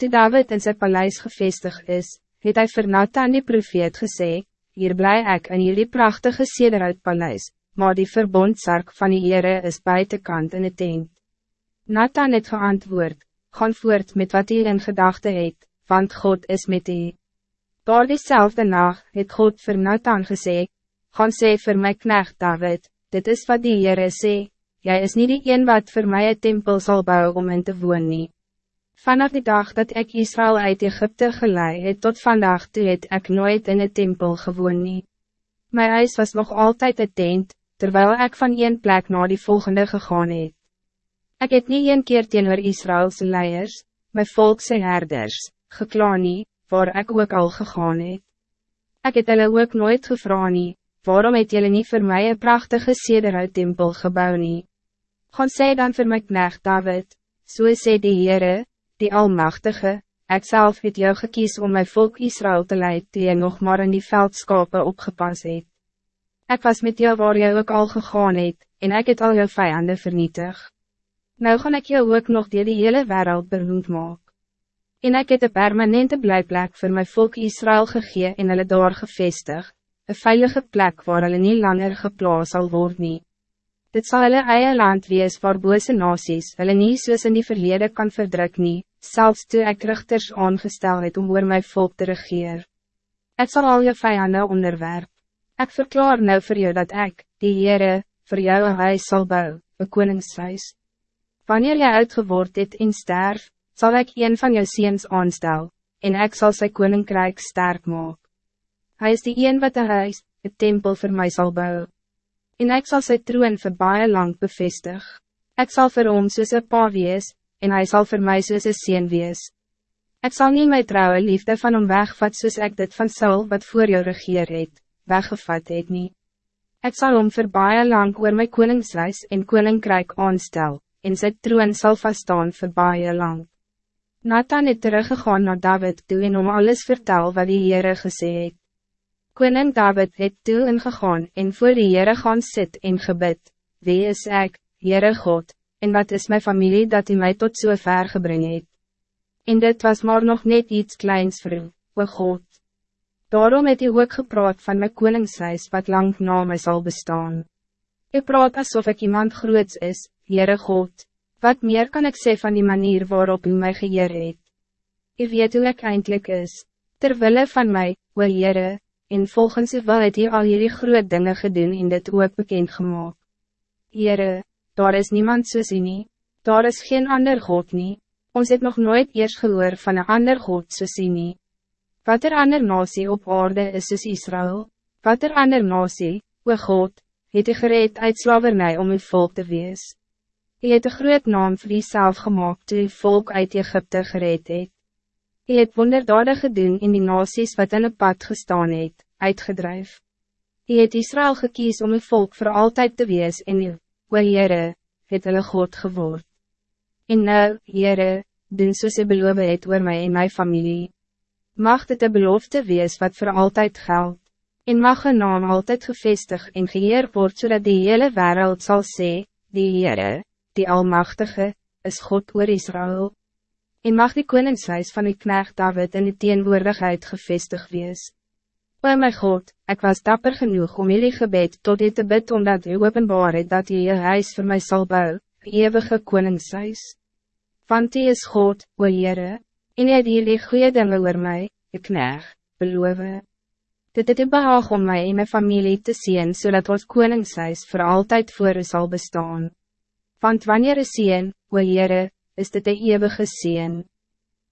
Toe David in zijn paleis gevestig is, het hij vir Nathan die profeet gesê, hier blij ik in jullie prachtige sederuit paleis, maar die verbondsark van die Heere is buitenkant in het tent. Nathan het geantwoord, gaan voort met wat hij in gedachte het, want God is met u. Door diezelfde nacht het God vir Nathan gesê, gaan sê vir my knecht David, dit is wat die Heere sê, jy is niet die een wat voor mij een tempel zal bouwen om in te woon nie. Vanaf die dag dat ik Israël uit Egypte geleid het tot vandaag toe het ek nooit in een tempel gewoon nie. My huis was nog altijd het tent, terwijl ik van een plek naar die volgende gegaan het. Ek het nie een keer teenoor Israëlse leiers, my volkse herders, gekla nie, waar ek ook al gegaan het. Ek het hulle ook nooit gevra nie, waarom het jullie niet voor mij een prachtige sederuit tempel gebouw nie? Gaan sê dan voor my knecht David, so sê die Heere, die Almachtige, ik zelf het jou gekies om mijn volk Israël te leiden die je nog maar in die veldskapen opgepast het. Ik was met jou waar jy ook al gegaan het, en ik het al jou vijanden vernietig. Nou gaan ik jou ook nog die, die hele wereld beroemd maak. En ik het een permanente blijplek voor mijn volk Israël gegee en hulle daar gevestig, een veilige plek waar hulle nie langer geplaas sal word nie. Dit zal hulle eie land wees waar bose nasies hulle nie soos in die verlede kan verdruk nie, selfs toe ek richters aangestel het om oor my volk te regeer. Ik zal al je vijanden onderwerp. Ik verklaar nou voor jou dat ik, die Heere, voor jou een huis zal bouwen, een koningshuis. Wanneer jy uitgeword het en sterf, zal ik een van jou ziens aanstel, en ik zal zijn koninkrijk sterk maken. Hij is die een wat een huis, een tempel voor mij zal bouwen. En ik zal zijn troon voor baie lang bevestig. Ik zal voor hom soos een pa wees, en hij zal voor mij soos een sien wees. Ik zal niet mijn trouwe liefde van hom wegvat soos ek dit van Saul wat voor jou regeer het, weggevat het nie. Ik zal hom voor baie lang oor my koningshuis en koninkrijk aanstel, en sy troon sal vaststaan voor baie lang. Nathan het teruggegaan naar David toe en om alles vertel wat die Heere gesê het. Koning David het toe ingegaan en voor die Heere gaan sit en gebid, Wie is ik, Heere God, en wat is mijn familie dat hij mij tot so ver gebring het? En dit was maar nog net iets kleins vir u, o God. Daarom het hy ook gepraat van mijn koningshuis wat lang na my sal bestaan. Ik praat alsof ik iemand groots is, Heere God. Wat meer kan ik zeggen van die manier waarop u mij geëer het? U weet hoe ik eindelijk is. Terwille van mij, o Heere, en volgens u wil het hy al hierdie groot dinge gedoen en dit ook bekend gemaakt. Heere, daar is niemand soos u nie, daar is geen ander God nie, ons het nog nooit eers gehoor van een ander God soos u nie. Wat er ander nasie op aarde is soos Israël, wat er ander nasie, o God, het u gereed uit slavernij om uw volk te wees. U het een groot naam vir jezelf gemaakt toe uw volk uit Egypte gereed het. U het wonderdadig gedoen in die nasies wat in een pad gestaan het, uitgedrijf. U het Israël gekies om uw volk voor altijd te wees en u, o Heere, het hulle God geword. En nou, Heere, doen soos u beloof het oor my en my familie. Mag dit een belofte wees wat voor altijd geldt. En mag een naam altijd gevestig en geheer word zodat die hele wereld zal sê, die Heere, die Almachtige, is God oor Israël. En mag die koningshuis van die knecht David in die teenwoordigheid gevestig wees. O my God, ik was dapper genoeg om jullie gebed tot dit te bid omdat u openbaar het dat jy je huis voor mij zal bouwen, eeuwige koningshuis. Want die is God, o Heere, en jy het jullie goeie dinge oor my, je knecht, beloof. Dit het u behaag om mij en mijn familie te zien zodat ons koningshuis voor altijd voor u zal bestaan. Want wanneer is zien, o Heere, is dit de eeuwige zien.